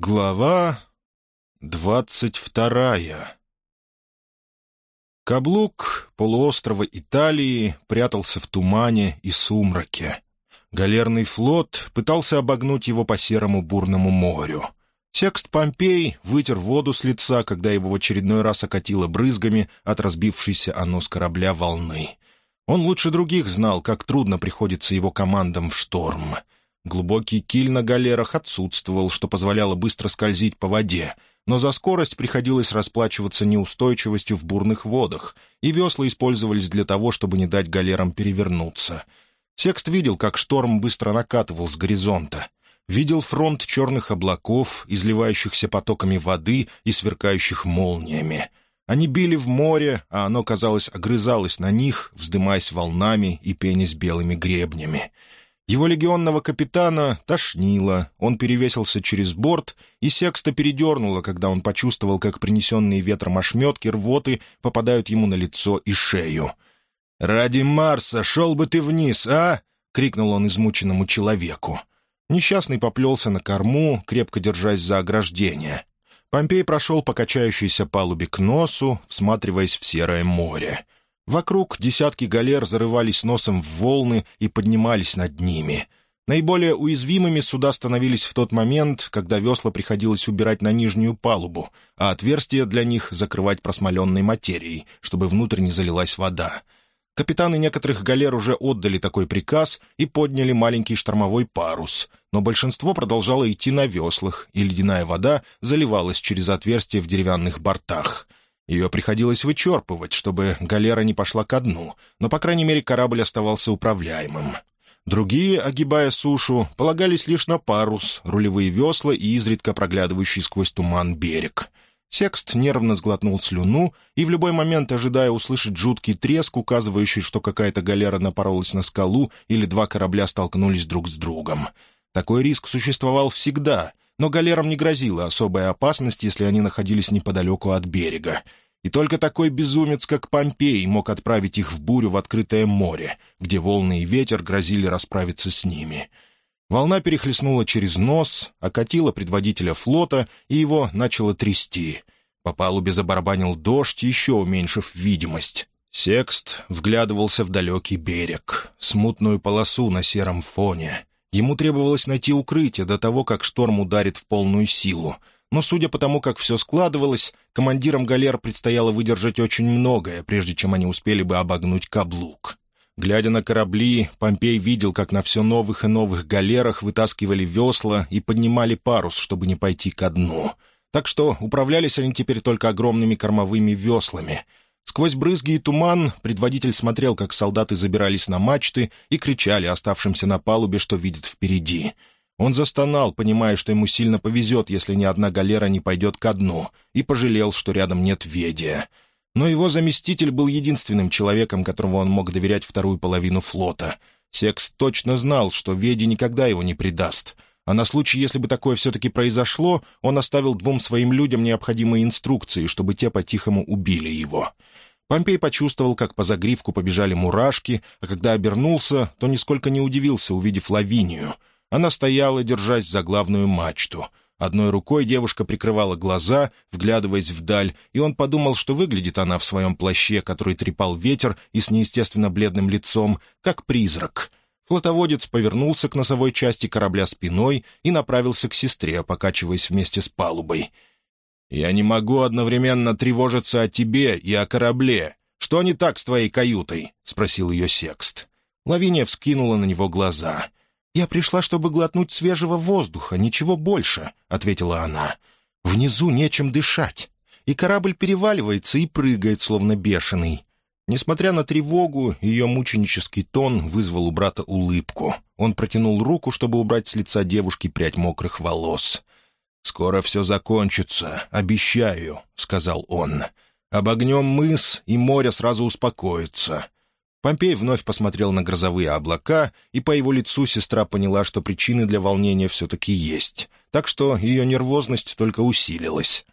Глава двадцать вторая Каблук полуострова Италии прятался в тумане и сумраке. Галерный флот пытался обогнуть его по серому бурному морю. Секст Помпей вытер воду с лица, когда его в очередной раз окатило брызгами от разбившейся о нос корабля волны. Он лучше других знал, как трудно приходится его командам в шторм — Глубокий киль на галерах отсутствовал, что позволяло быстро скользить по воде, но за скорость приходилось расплачиваться неустойчивостью в бурных водах, и весла использовались для того, чтобы не дать галерам перевернуться. Секст видел, как шторм быстро накатывал с горизонта. Видел фронт черных облаков, изливающихся потоками воды и сверкающих молниями. Они били в море, а оно, казалось, огрызалось на них, вздымаясь волнами и пенясь белыми гребнями. Его легионного капитана тошнило, он перевесился через борт, и секста передернуло, когда он почувствовал, как принесенные ветром ошметки рвоты попадают ему на лицо и шею. «Ради Марса шел бы ты вниз, а?» — крикнул он измученному человеку. Несчастный поплелся на корму, крепко держась за ограждение. Помпей прошел по качающейся палубе к носу, всматриваясь в серое море. Вокруг десятки галер зарывались носом в волны и поднимались над ними. Наиболее уязвимыми суда становились в тот момент, когда весла приходилось убирать на нижнюю палубу, а отверстия для них закрывать просмоленной материей, чтобы внутрь не залилась вода. Капитаны некоторых галер уже отдали такой приказ и подняли маленький штормовой парус, но большинство продолжало идти на веслах, и ледяная вода заливалась через отверстия в деревянных бортах — ее приходилось вычерпывать, чтобы галера не пошла ко дну, но, по крайней мере, корабль оставался управляемым. Другие, огибая сушу, полагались лишь на парус, рулевые весла и изредка проглядывающий сквозь туман берег. Секст нервно сглотнул слюну и в любой момент, ожидая услышать жуткий треск, указывающий, что какая-то галера напоролась на скалу или два корабля столкнулись друг с другом. Такой риск существовал всегда, но галерам не грозила особая опасность, если они находились неподалеку от берега. И только такой безумец, как Помпей, мог отправить их в бурю в открытое море, где волны и ветер грозили расправиться с ними. Волна перехлестнула через нос, окатила предводителя флота, и его начало трясти. По палубе забарабанил дождь, еще уменьшив видимость. Секст вглядывался в далекий берег, смутную полосу на сером фоне. Ему требовалось найти укрытие до того, как шторм ударит в полную силу. Но, судя по тому, как все складывалось, командирам галер предстояло выдержать очень многое, прежде чем они успели бы обогнуть каблук. Глядя на корабли, Помпей видел, как на все новых и новых галерах вытаскивали весла и поднимали парус, чтобы не пойти ко дну. Так что управлялись они теперь только огромными кормовыми веслами — Сквозь брызги и туман предводитель смотрел, как солдаты забирались на мачты и кричали оставшимся на палубе, что видят впереди. Он застонал, понимая, что ему сильно повезет, если ни одна галера не пойдет ко дну, и пожалел, что рядом нет Ведия. Но его заместитель был единственным человеком, которому он мог доверять вторую половину флота. Секс точно знал, что Веди никогда его не предаст — а на случай, если бы такое все-таки произошло, он оставил двум своим людям необходимые инструкции, чтобы те по-тихому убили его. Помпей почувствовал, как по загривку побежали мурашки, а когда обернулся, то нисколько не удивился, увидев Лавинию. Она стояла, держась за главную мачту. Одной рукой девушка прикрывала глаза, вглядываясь вдаль, и он подумал, что выглядит она в своем плаще, который трепал ветер и с неестественно бледным лицом, как призрак. Флотоводец повернулся к носовой части корабля спиной и направился к сестре, покачиваясь вместе с палубой. «Я не могу одновременно тревожиться о тебе и о корабле. Что не так с твоей каютой?» — спросил ее Секст. Лавиния вскинула на него глаза. «Я пришла, чтобы глотнуть свежего воздуха, ничего больше», — ответила она. «Внизу нечем дышать, и корабль переваливается и прыгает, словно бешеный. Несмотря на тревогу, ее мученический тон вызвал у брата улыбку. Он протянул руку, чтобы убрать с лица девушки прядь мокрых волос. «Скоро все закончится, обещаю», — сказал он. «Обогнем мыс, и море сразу успокоится». Помпей вновь посмотрел на грозовые облака, и по его лицу сестра поняла, что причины для волнения все-таки есть, так что ее нервозность только усилилась.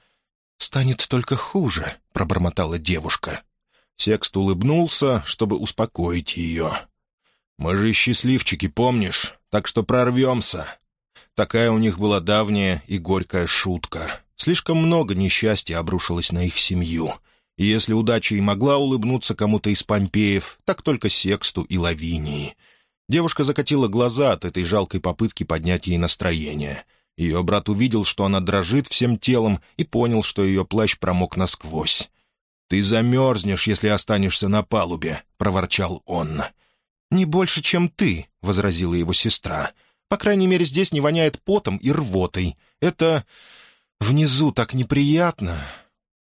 «Станет только хуже», — пробормотала девушка. Секст улыбнулся, чтобы успокоить ее. «Мы же счастливчики, помнишь? Так что прорвемся». Такая у них была давняя и горькая шутка. Слишком много несчастья обрушилось на их семью. И если удача и могла улыбнуться кому-то из Помпеев, так только Сексту и Лавинии. Девушка закатила глаза от этой жалкой попытки поднять ей настроение. Ее брат увидел, что она дрожит всем телом, и понял, что ее плащ промок насквозь. «Ты замерзнешь, если останешься на палубе», — проворчал он. «Не больше, чем ты», — возразила его сестра. «По крайней мере, здесь не воняет потом и рвотой. Это... внизу так неприятно».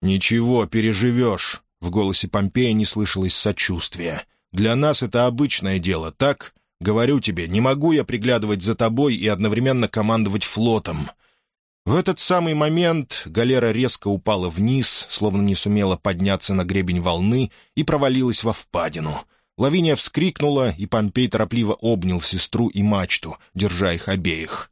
«Ничего, переживешь», — в голосе Помпея не слышалось сочувствия. «Для нас это обычное дело, так? Говорю тебе, не могу я приглядывать за тобой и одновременно командовать флотом». В этот самый момент галера резко упала вниз, словно не сумела подняться на гребень волны и провалилась во впадину. Лавиния вскрикнула, и Помпей торопливо обнял сестру и мачту, держа их обеих.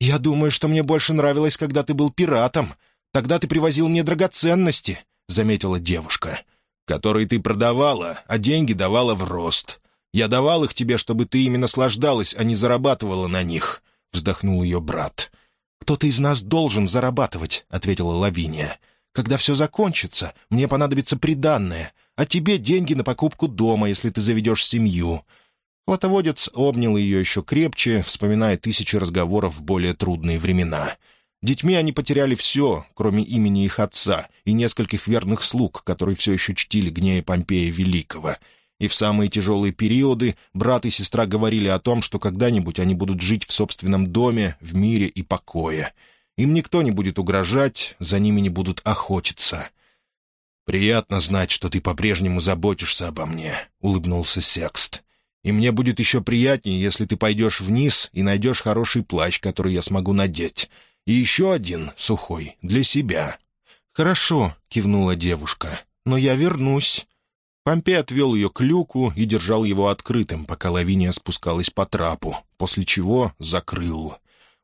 «Я думаю, что мне больше нравилось, когда ты был пиратом. Тогда ты привозил мне драгоценности», — заметила девушка. «Которые ты продавала, а деньги давала в рост. Я давал их тебе, чтобы ты ими наслаждалась, а не зарабатывала на них», — вздохнул ее брат. «Кто-то из нас должен зарабатывать», — ответила Лавиния. «Когда все закончится, мне понадобится приданное, а тебе деньги на покупку дома, если ты заведешь семью». Платоводец обнял ее еще крепче, вспоминая тысячи разговоров в более трудные времена — Детьми они потеряли все, кроме имени их отца и нескольких верных слуг, которые все еще чтили гнея Помпея Великого. И в самые тяжелые периоды брат и сестра говорили о том, что когда-нибудь они будут жить в собственном доме, в мире и покое. Им никто не будет угрожать, за ними не будут охотиться. «Приятно знать, что ты по-прежнему заботишься обо мне», — улыбнулся Секст. «И мне будет еще приятнее, если ты пойдешь вниз и найдешь хороший плащ, который я смогу надеть и еще один, сухой, для себя». «Хорошо», — кивнула девушка, — «но я вернусь». Помпей отвел ее к люку и держал его открытым, пока Лавиния спускалась по трапу, после чего закрыл.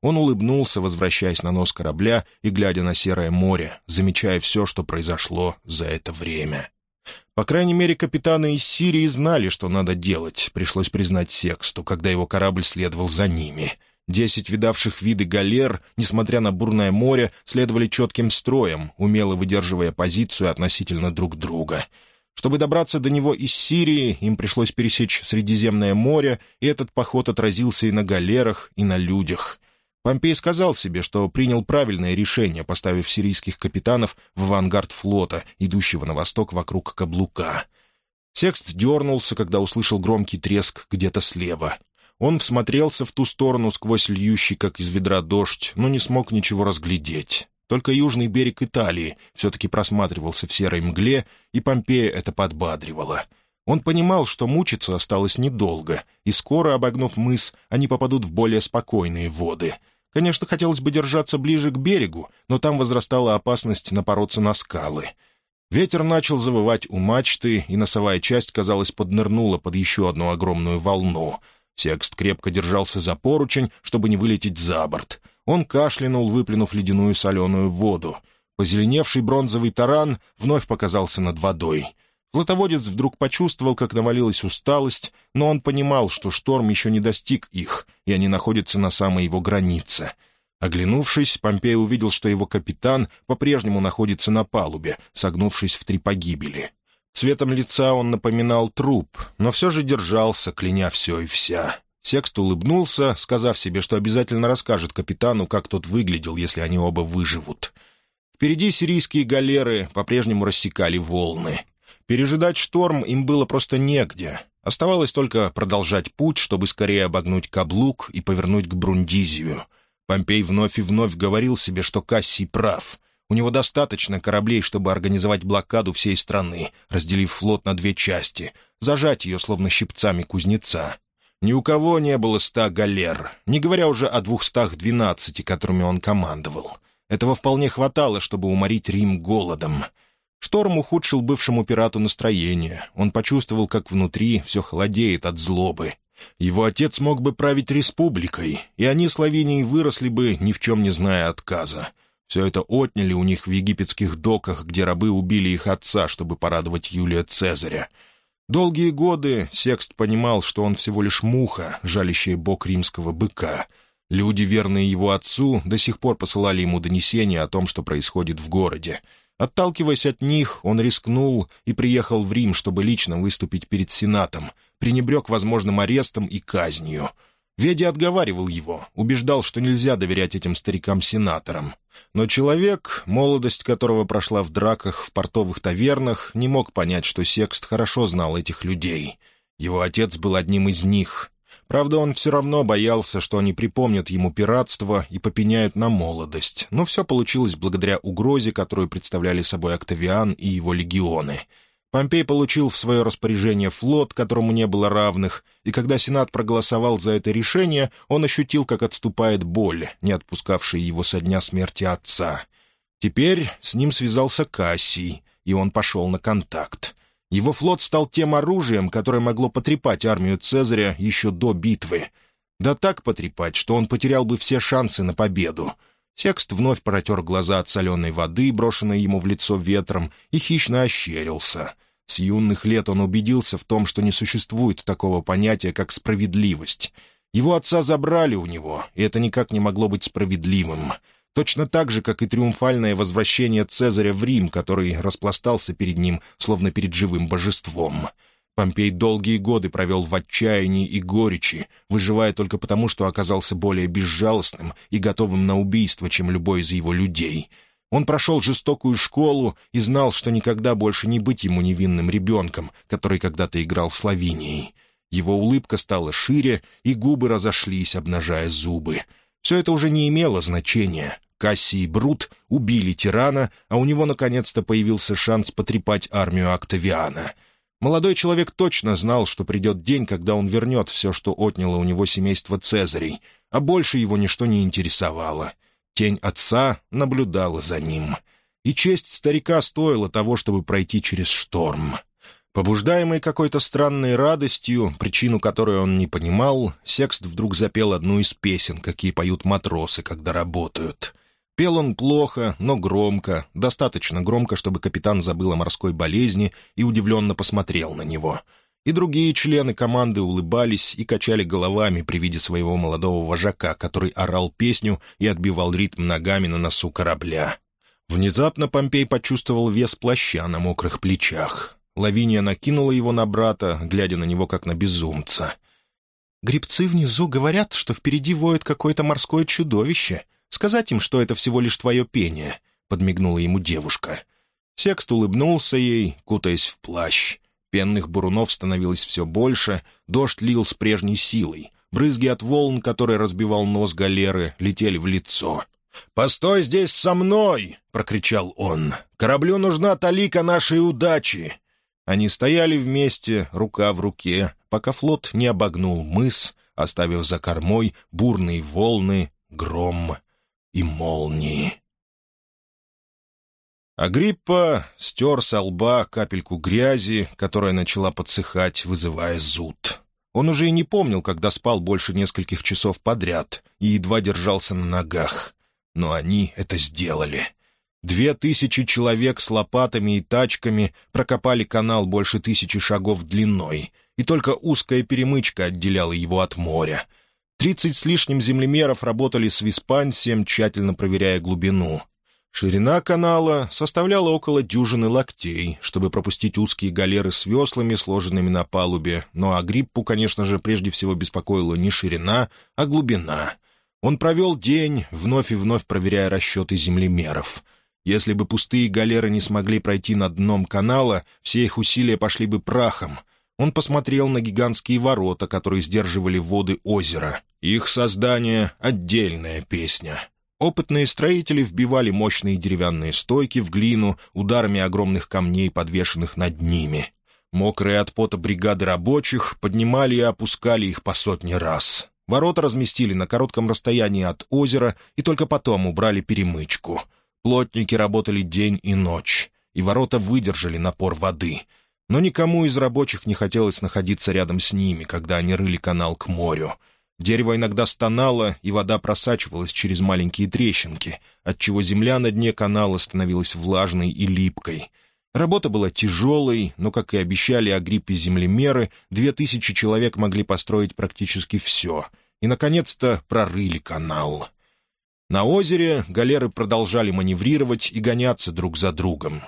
Он улыбнулся, возвращаясь на нос корабля и глядя на серое море, замечая все, что произошло за это время. По крайней мере, капитаны из Сирии знали, что надо делать, пришлось признать Сексту, когда его корабль следовал за ними — Десять видавших виды галер, несмотря на бурное море, следовали четким строем, умело выдерживая позицию относительно друг друга. Чтобы добраться до него из Сирии, им пришлось пересечь Средиземное море, и этот поход отразился и на галерах, и на людях. Помпей сказал себе, что принял правильное решение, поставив сирийских капитанов в авангард флота, идущего на восток вокруг каблука. Секст дернулся, когда услышал громкий треск где-то слева, он всмотрелся в ту сторону сквозь льющий, как из ведра, дождь, но не смог ничего разглядеть. Только южный берег Италии все-таки просматривался в серой мгле, и Помпея это подбадривало. Он понимал, что мучиться осталось недолго, и скоро, обогнув мыс, они попадут в более спокойные воды. Конечно, хотелось бы держаться ближе к берегу, но там возрастала опасность напороться на скалы. Ветер начал завывать у мачты, и носовая часть, казалось, поднырнула под еще одну огромную волну — Секст крепко держался за поручень, чтобы не вылететь за борт. Он кашлянул, выплюнув ледяную соленую воду. Позеленевший бронзовый таран вновь показался над водой. Флотоводец вдруг почувствовал, как навалилась усталость, но он понимал, что шторм еще не достиг их, и они находятся на самой его границе. Оглянувшись, Помпей увидел, что его капитан по-прежнему находится на палубе, согнувшись в три погибели. Цветом лица он напоминал труп, но все же держался, кляня все и вся. Секст улыбнулся, сказав себе, что обязательно расскажет капитану, как тот выглядел, если они оба выживут. Впереди сирийские галеры по-прежнему рассекали волны. Пережидать шторм им было просто негде. Оставалось только продолжать путь, чтобы скорее обогнуть каблук и повернуть к Брундизию. Помпей вновь и вновь говорил себе, что Кассий прав. У него достаточно кораблей, чтобы организовать блокаду всей страны, разделив флот на две части, зажать ее словно щипцами кузнеца. Ни у кого не было ста галер, не говоря уже о двухстах двенадцати, которыми он командовал. Этого вполне хватало, чтобы уморить Рим голодом. Шторм ухудшил бывшему пирату настроение. Он почувствовал, как внутри все холодеет от злобы. Его отец мог бы править республикой, и они с Лавинией выросли бы, ни в чем не зная отказа. Все это отняли у них в египетских доках, где рабы убили их отца, чтобы порадовать Юлия Цезаря. Долгие годы Секст понимал, что он всего лишь муха, жалящая бок римского быка. Люди, верные его отцу, до сих пор посылали ему донесения о том, что происходит в городе. Отталкиваясь от них, он рискнул и приехал в Рим, чтобы лично выступить перед Сенатом, пренебрег возможным арестом и казнью. Веди отговаривал его, убеждал, что нельзя доверять этим старикам-сенаторам. Но человек, молодость которого прошла в драках в портовых тавернах, не мог понять, что Секст хорошо знал этих людей. Его отец был одним из них. Правда, он все равно боялся, что они припомнят ему пиратство и попеняют на молодость, но все получилось благодаря угрозе, которую представляли собой Октавиан и его легионы — Помпей получил в свое распоряжение флот, которому не было равных, и когда Сенат проголосовал за это решение, он ощутил, как отступает боль, не отпускавшая его со дня смерти отца. Теперь с ним связался Кассий, и он пошел на контакт. Его флот стал тем оружием, которое могло потрепать армию Цезаря еще до битвы. Да так потрепать, что он потерял бы все шансы на победу. Секст вновь протер глаза от соленой воды, брошенной ему в лицо ветром, и хищно ощерился. С юных лет он убедился в том, что не существует такого понятия, как справедливость. Его отца забрали у него, и это никак не могло быть справедливым. Точно так же, как и триумфальное возвращение Цезаря в Рим, который распластался перед ним, словно перед живым божеством. Помпей долгие годы провел в отчаянии и горечи, выживая только потому, что оказался более безжалостным и готовым на убийство, чем любой из его людей — он прошел жестокую школу и знал, что никогда больше не быть ему невинным ребенком, который когда-то играл с Лавинией. Его улыбка стала шире, и губы разошлись, обнажая зубы. Все это уже не имело значения. Кассий и Брут убили тирана, а у него наконец-то появился шанс потрепать армию Октавиана. Молодой человек точно знал, что придет день, когда он вернет все, что отняло у него семейство Цезарей, а больше его ничто не интересовало — Тень отца наблюдала за ним. И честь старика стоила того, чтобы пройти через шторм. Побуждаемый какой-то странной радостью, причину которой он не понимал, Секст вдруг запел одну из песен, какие поют матросы, когда работают. Пел он плохо, но громко, достаточно громко, чтобы капитан забыл о морской болезни и удивленно посмотрел на него — и другие члены команды улыбались и качали головами при виде своего молодого вожака, который орал песню и отбивал ритм ногами на носу корабля. Внезапно Помпей почувствовал вес плаща на мокрых плечах. Лавиния накинула его на брата, глядя на него как на безумца. «Грибцы внизу говорят, что впереди воет какое-то морское чудовище. Сказать им, что это всего лишь твое пение», — подмигнула ему девушка. Секст улыбнулся ей, кутаясь в плащ. Пенных бурунов становилось все больше, дождь лил с прежней силой. Брызги от волн, которые разбивал нос галеры, летели в лицо. «Постой здесь со мной!» — прокричал он. «Кораблю нужна талика нашей удачи!» Они стояли вместе, рука в руке, пока флот не обогнул мыс, оставив за кормой бурные волны, гром и молнии. Агриппа стер со лба капельку грязи, которая начала подсыхать, вызывая зуд. Он уже и не помнил, когда спал больше нескольких часов подряд и едва держался на ногах. Но они это сделали. Две тысячи человек с лопатами и тачками прокопали канал больше тысячи шагов длиной, и только узкая перемычка отделяла его от моря. Тридцать с лишним землемеров работали с виспансием, тщательно проверяя глубину — Ширина канала составляла около дюжины локтей, чтобы пропустить узкие галеры с веслами, сложенными на палубе, но Агриппу, конечно же, прежде всего беспокоила не ширина, а глубина. Он провел день, вновь и вновь проверяя расчеты землемеров. Если бы пустые галеры не смогли пройти над дном канала, все их усилия пошли бы прахом. Он посмотрел на гигантские ворота, которые сдерживали воды озера. Их создание — отдельная песня. Опытные строители вбивали мощные деревянные стойки в глину ударами огромных камней, подвешенных над ними. Мокрые от пота бригады рабочих поднимали и опускали их по сотни раз. Ворота разместили на коротком расстоянии от озера и только потом убрали перемычку. Плотники работали день и ночь, и ворота выдержали напор воды. Но никому из рабочих не хотелось находиться рядом с ними, когда они рыли канал к морю — Дерево иногда стонало, и вода просачивалась через маленькие трещинки, отчего земля на дне канала становилась влажной и липкой. Работа была тяжелой, но, как и обещали о гриппе землемеры, две тысячи человек могли построить практически все, и, наконец-то, прорыли канал. На озере галеры продолжали маневрировать и гоняться друг за другом.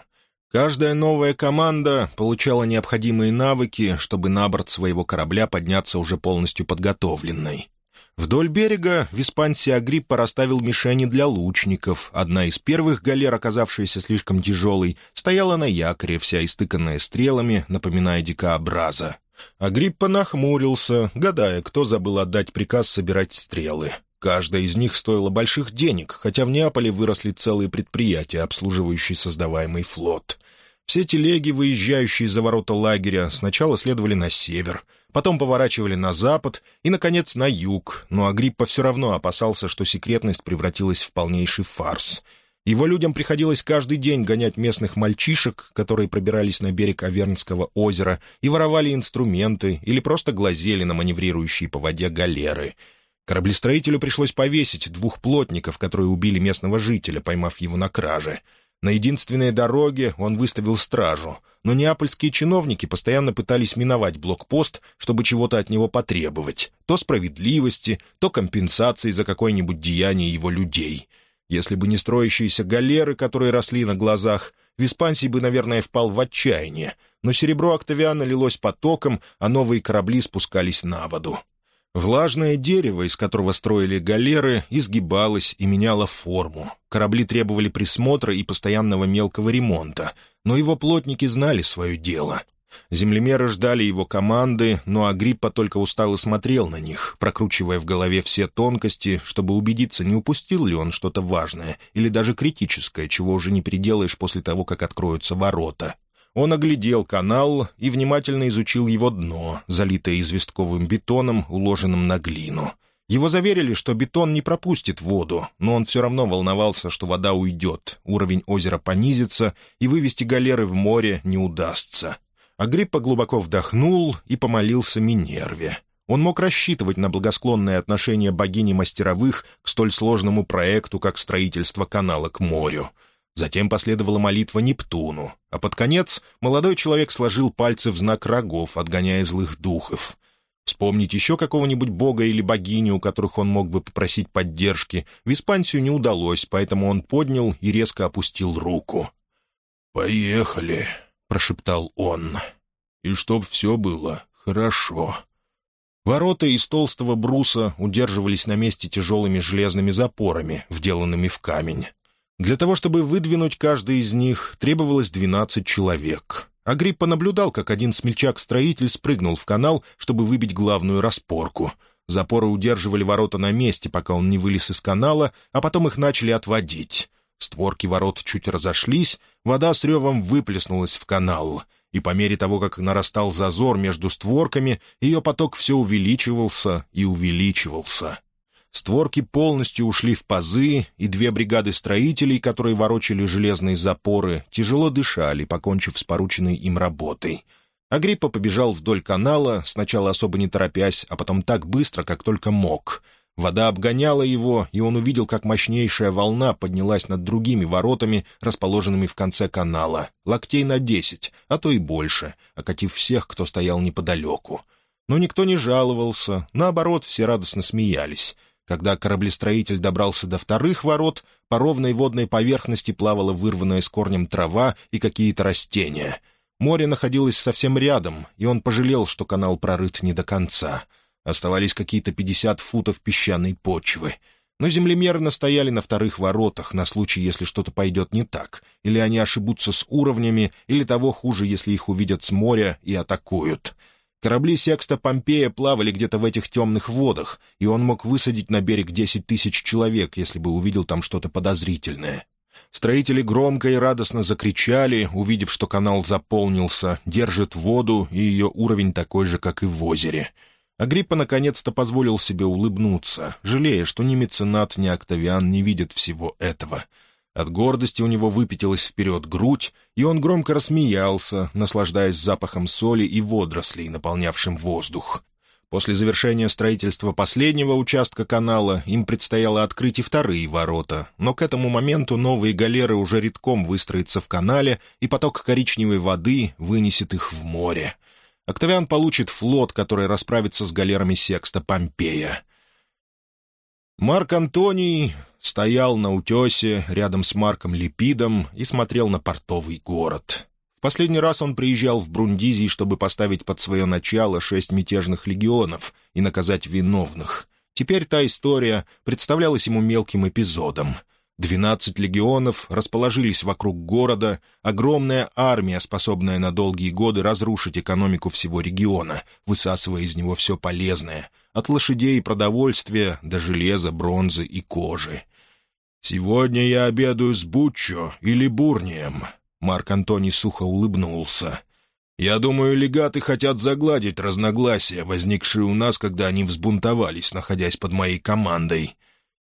Каждая новая команда получала необходимые навыки, чтобы на борт своего корабля подняться уже полностью подготовленной. Вдоль берега Виспансий Агриппа расставил мишени для лучников. Одна из первых галер, оказавшаяся слишком тяжелой, стояла на якоре, вся истыканная стрелами, напоминая дикообраза. Агриппа нахмурился, гадая, кто забыл отдать приказ собирать стрелы. Каждая из них стоила больших денег, хотя в Неаполе выросли целые предприятия, обслуживающие создаваемый флот. Все телеги, выезжающие за ворота лагеря, сначала следовали на север, потом поворачивали на запад и, наконец, на юг, но Агриппа все равно опасался, что секретность превратилась в полнейший фарс. Его людям приходилось каждый день гонять местных мальчишек, которые пробирались на берег Авернского озера и воровали инструменты или просто глазели на маневрирующие по воде галеры — Кораблестроителю пришлось повесить двух плотников, которые убили местного жителя, поймав его на краже. На единственной дороге он выставил стражу, но неапольские чиновники постоянно пытались миновать блокпост, чтобы чего-то от него потребовать. То справедливости, то компенсации за какое-нибудь деяние его людей. Если бы не строящиеся галеры, которые росли на глазах, Виспансий бы, наверное, впал в отчаяние. Но серебро Октавиана лилось потоком, а новые корабли спускались на воду. Влажное дерево, из которого строили галеры, изгибалось и меняло форму. Корабли требовали присмотра и постоянного мелкого ремонта, но его плотники знали свое дело. Землемеры ждали его команды, но Агриппа только устало смотрел на них, прокручивая в голове все тонкости, чтобы убедиться, не упустил ли он что-то важное или даже критическое, чего уже не переделаешь после того, как откроются ворота. Он оглядел канал и внимательно изучил его дно, залитое известковым бетоном, уложенным на глину. Его заверили, что бетон не пропустит воду, но он все равно волновался, что вода уйдет, уровень озера понизится, и вывести галеры в море не удастся. Агриппа глубоко вдохнул и помолился Минерве. Он мог рассчитывать на благосклонное отношение богини мастеровых к столь сложному проекту, как строительство канала к морю — Затем последовала молитва Нептуну, а под конец молодой человек сложил пальцы в знак рогов, отгоняя злых духов. Вспомнить еще какого-нибудь бога или богиню, у которых он мог бы попросить поддержки, Виспансию не удалось, поэтому он поднял и резко опустил руку. «Поехали», — прошептал он. «И чтоб все было хорошо». Ворота из толстого бруса удерживались на месте тяжелыми железными запорами, вделанными в камень. Для того, чтобы выдвинуть каждый из них, требовалось двенадцать человек. Агриппа наблюдал, как один смельчак-строитель спрыгнул в канал, чтобы выбить главную распорку. Запоры удерживали ворота на месте, пока он не вылез из канала, а потом их начали отводить. Створки ворот чуть разошлись, вода с ревом выплеснулась в канал, и по мере того, как нарастал зазор между створками, ее поток все увеличивался и увеличивался. Створки полностью ушли в пазы, и две бригады строителей, которые ворочали железные запоры, тяжело дышали, покончив с порученной им работой. Агриппа побежал вдоль канала, сначала особо не торопясь, а потом так быстро, как только мог. Вода обгоняла его, и он увидел, как мощнейшая волна поднялась над другими воротами, расположенными в конце канала, локтей на десять, а то и больше, окатив всех, кто стоял неподалеку. Но никто не жаловался, наоборот, все радостно смеялись. Когда кораблестроитель добрался до вторых ворот, по ровной водной поверхности плавала вырванная с корнем трава и какие-то растения. Море находилось совсем рядом, и он пожалел, что канал прорыт не до конца. Оставались какие-то пятьдесят футов песчаной почвы. Но землемеры настояли на вторых воротах на случай, если что-то пойдет не так, или они ошибутся с уровнями, или того хуже, если их увидят с моря и атакуют — Корабли Секста Помпея плавали где-то в этих темных водах, и он мог высадить на берег десять тысяч человек, если бы увидел там что-то подозрительное. Строители громко и радостно закричали, увидев, что канал заполнился, держит воду, и ее уровень такой же, как и в озере. Агриппа наконец-то позволил себе улыбнуться, жалея, что ни меценат, ни Октавиан не видят всего этого — от гордости у него выпятилась вперед грудь, и он громко рассмеялся, наслаждаясь запахом соли и водорослей, наполнявшим воздух. После завершения строительства последнего участка канала им предстояло открыть и вторые ворота, но к этому моменту новые галеры уже редком выстроятся в канале, и поток коричневой воды вынесет их в море. Октавиан получит флот, который расправится с галерами Секста Помпея. Марк Антоний стоял на утесе рядом с Марком Липидом и смотрел на портовый город. В последний раз он приезжал в Брундизий, чтобы поставить под свое начало шесть мятежных легионов и наказать виновных. Теперь та история представлялась ему мелким эпизодом — Двенадцать легионов расположились вокруг города, огромная армия, способная на долгие годы разрушить экономику всего региона, высасывая из него все полезное, от лошадей и продовольствия до железа, бронзы и кожи. «Сегодня я обедаю с Буччо или Бурнием», — Марк Антоний сухо улыбнулся. «Я думаю, легаты хотят загладить разногласия, возникшие у нас, когда они взбунтовались, находясь под моей командой».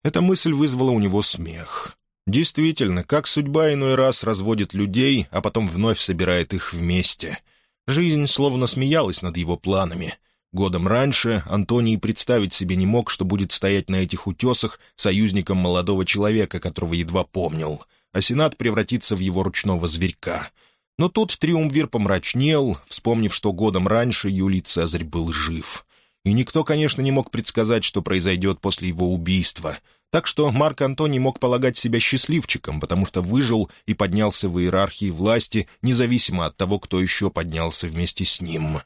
Эта мысль вызвала у него смех. Действительно, как судьба иной раз разводит людей, а потом вновь собирает их вместе. Жизнь словно смеялась над его планами. Годом раньше Антоний представить себе не мог, что будет стоять на этих утесах союзником молодого человека, которого едва помнил, а Сенат превратится в его ручного зверька. Но тут Триумвир помрачнел, вспомнив, что годом раньше Юлий Цезарь был жив. И никто, конечно, не мог предсказать, что произойдет после его убийства. Так что Марк Антоний мог полагать себя счастливчиком, потому что выжил и поднялся в иерархии власти, независимо от того, кто еще поднялся вместе с ним.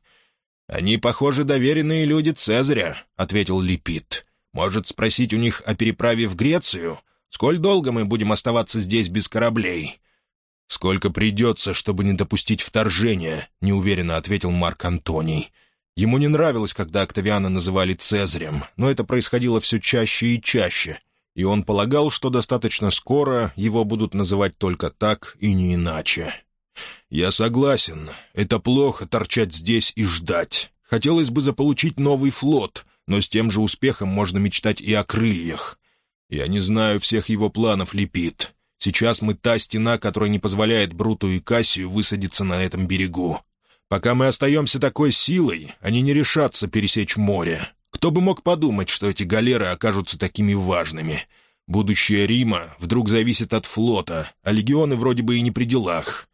«Они, похоже, доверенные люди Цезаря», — ответил Липит. «Может, спросить у них о переправе в Грецию? Сколь долго мы будем оставаться здесь без кораблей?» «Сколько придется, чтобы не допустить вторжения», — неуверенно ответил Марк Антоний. Ему не нравилось, когда Октавиана называли Цезарем, но это происходило все чаще и чаще, и он полагал, что достаточно скоро его будут называть только так и не иначе. «Я согласен. Это плохо торчать здесь и ждать. Хотелось бы заполучить новый флот, но с тем же успехом можно мечтать и о крыльях. Я не знаю всех его планов, Лепит. Сейчас мы та стена, которая не позволяет Бруту и Кассию высадиться на этом берегу. Пока мы остаемся такой силой, они не решатся пересечь море. Кто бы мог подумать, что эти галеры окажутся такими важными? Будущее Рима вдруг зависит от флота, а легионы вроде бы и не при делах.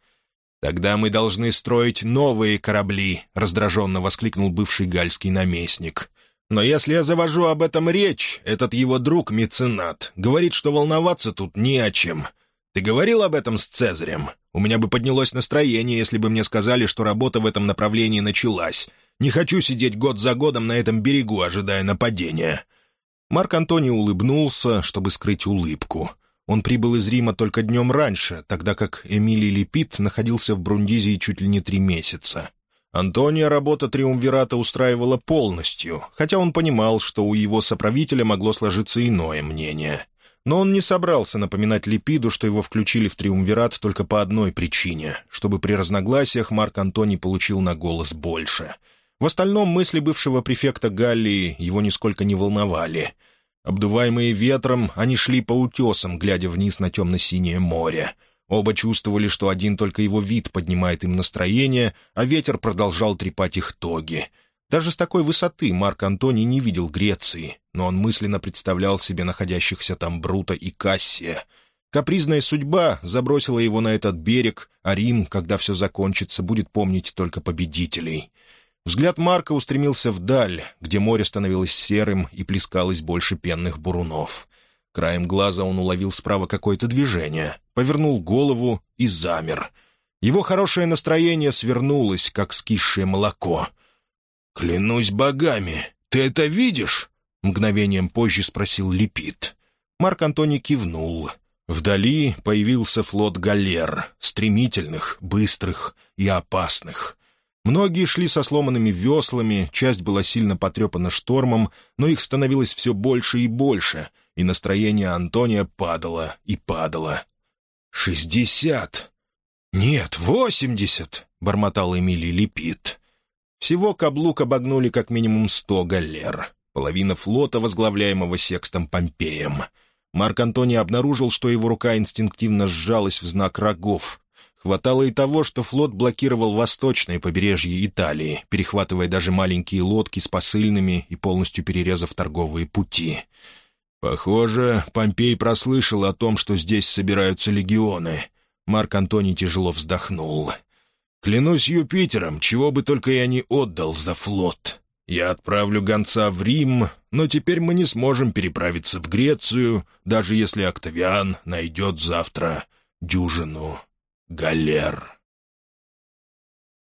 «Тогда мы должны строить новые корабли», — раздраженно воскликнул бывший гальский наместник. «Но если я завожу об этом речь, этот его друг, меценат, говорит, что волноваться тут не о чем. Ты говорил об этом с Цезарем? У меня бы поднялось настроение, если бы мне сказали, что работа в этом направлении началась. Не хочу сидеть год за годом на этом берегу, ожидая нападения». Марк Антоний улыбнулся, чтобы скрыть улыбку. Он прибыл из Рима только днем раньше, тогда как Эмилий Лепит находился в Брундизии чуть ли не три месяца. Антония работа Триумвирата устраивала полностью, хотя он понимал, что у его соправителя могло сложиться иное мнение. Но он не собрался напоминать Липиду, что его включили в Триумвират только по одной причине, чтобы при разногласиях Марк Антоний получил на голос больше. В остальном мысли бывшего префекта Галлии его нисколько не волновали. Обдуваемые ветром, они шли по утесам, глядя вниз на темно-синее море. Оба чувствовали, что один только его вид поднимает им настроение, а ветер продолжал трепать их тоги — даже с такой высоты Марк Антоний не видел Греции, но он мысленно представлял себе находящихся там Брута и Кассия. Капризная судьба забросила его на этот берег, а Рим, когда все закончится, будет помнить только победителей. Взгляд Марка устремился вдаль, где море становилось серым и плескалось больше пенных бурунов. Краем глаза он уловил справа какое-то движение, повернул голову и замер. Его хорошее настроение свернулось, как скисшее молоко — «Клянусь богами, ты это видишь?» — мгновением позже спросил Лепит. Марк Антоний кивнул. Вдали появился флот галер, стремительных, быстрых и опасных. Многие шли со сломанными веслами, часть была сильно потрепана штормом, но их становилось все больше и больше, и настроение Антония падало и падало. «Шестьдесят! Нет, восемьдесят!» — бормотал Эмилий Лепит. Всего каблук обогнули как минимум сто галер, половина флота, возглавляемого секстом Помпеем. Марк Антоний обнаружил, что его рука инстинктивно сжалась в знак рогов. Хватало и того, что флот блокировал восточное побережье Италии, перехватывая даже маленькие лодки с посыльными и полностью перерезав торговые пути. Похоже, Помпей прослышал о том, что здесь собираются легионы. Марк Антоний тяжело вздохнул. Клянусь Юпитером, чего бы только я не отдал за флот. Я отправлю гонца в Рим, но теперь мы не сможем переправиться в Грецию, даже если Октавиан найдет завтра дюжину галер».